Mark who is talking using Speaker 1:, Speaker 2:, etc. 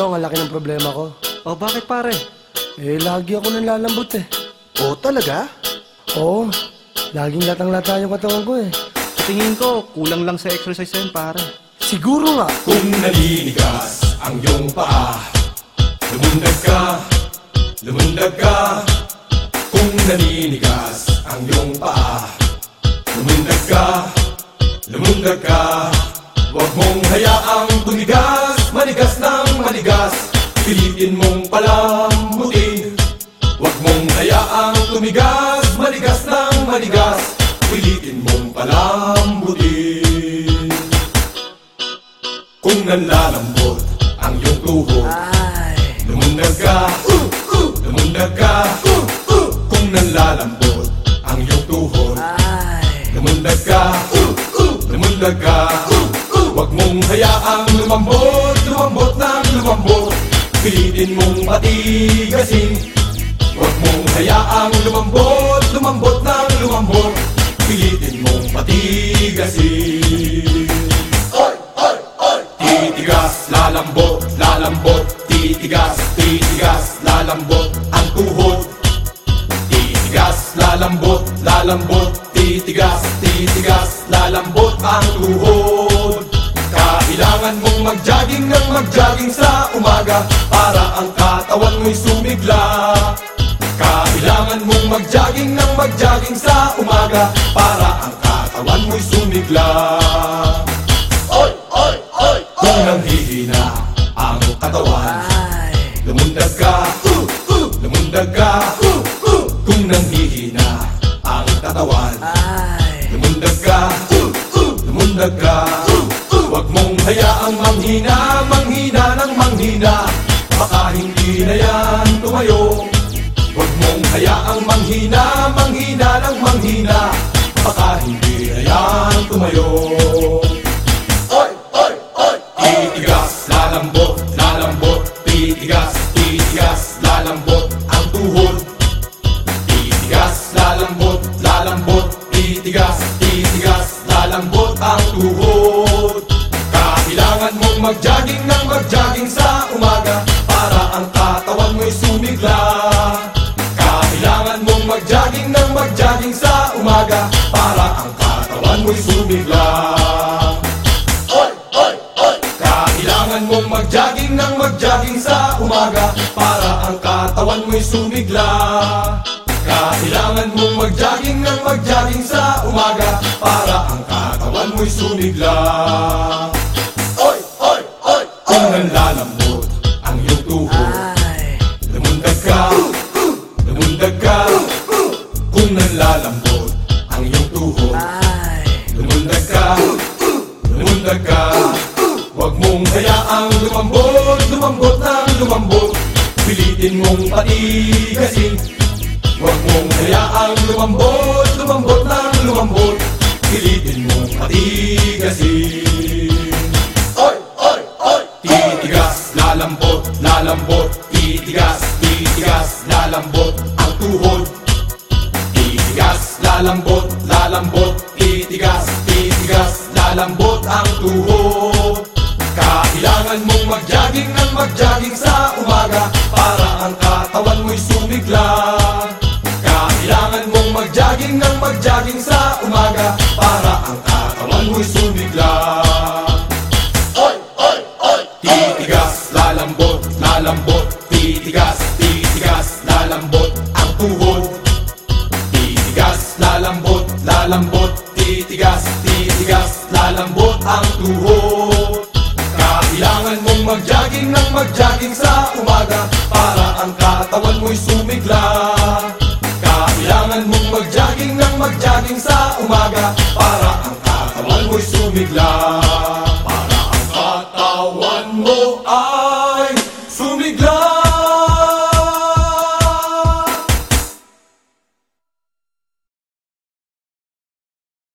Speaker 1: Chong, ang laki ng problema ko.
Speaker 2: Oh, bakit pare?
Speaker 1: Eh, lagi ako nalalambot eh.
Speaker 3: Oh, talaga?
Speaker 1: Oo, laging latang-lata yung katawan ko eh.
Speaker 2: Tingin ko, kulang lang sa exercise yan pare.
Speaker 1: Siguro nga.
Speaker 4: Kung naninigas ang iyong paa Lumundag ka, lumundag ka Kung naninigas ang iyong paa Lumundag ka, lumundag ka Huwag mong hayaang tumigas Manigas ng manigas Pilitin mong palambutin Huwag mong hayaang tumigas Manigas ng manigas Pilitin mong palambutin kung nanlalambot ang iyong tuhod Lumundag ka, uh, uh, lumundag ka. Uh, uh, Kung nanlalambot ang iyong tuhod Lumundag ka, uh, uh, lumundag ka. Uh, uh, Huwag mong hayaang lumambot, ng lumambot Pilitin mong patigasin. Huwag mong hayaang lumambot, lumambot ng lumambot Pilitin mong patigasin. Oy, oy, oy! Titigas, lalambot, lalambot Titigas, titigas, lalambot ang tuhod. Titigas, lalambot, lalambot Titigas, titigas, lalambot ang tuhod. Kailangan mong mag-jogging ng mag-jogging sa umaga Para ang katawan mo'y sumigla. Kailangan mong mag-jogging ng mag-jogging sa umaga Para ang katawan mo'y sumigla. Oy, oy, oy, Kung nanghihina ang katawan Lumundag ka, uh, uh, lumundag ka. Uh, uh, Kung nanghihina ang katawan Lumundag ka, uh, uh, lumundag ka. Uh, uh, Huwag mong hayaang manghina, hindi na yan tumayo. Huwag mong hayaang manghina, manghina ng manghina. Baka hindi na yan tumayo. Oy, oy, oy! Titigas, lalambot, lalambot. Titigas, titigas, lalambot ang tuhod. Titigas, lalambot, lalambot. Titigas, titigas, lalambot ang tuhod. Kailangan mong mag-jogging ng mag-jogging sa sumigla Oy, oy, oy! Kailangan mong mag-jogging ng mag-jogging sa umaga Para ang katawan mo'y sumigla. Kailangan mong mag-jogging ng mag-jogging sa umaga Para ang katawan mo'y sumigla lumundag ka. Huwag mong hayaang lumambot, lumambot ng lumambot Pilitin mong patigasin Huwag mong hayaang lumambot, lumambot ng lumambot Pilitin mong patigasin Oy, oy, oy! Titigas, lalambot, lalambot. Titigas, titigas, lalambot. Ang tuhod. Titigas, lalambot, lalambot. Titigas, titigas, lalambot ang tuhod Kailangan mong mag-jogging ng mag-jogging sa umaga Para mag-jogging ng mag-jogging sa umaga Para ang katawan mo'y sumigla. Kailangan mong mag-jogging ng mag-jogging sa umaga Para ang katawan mo'y sumigla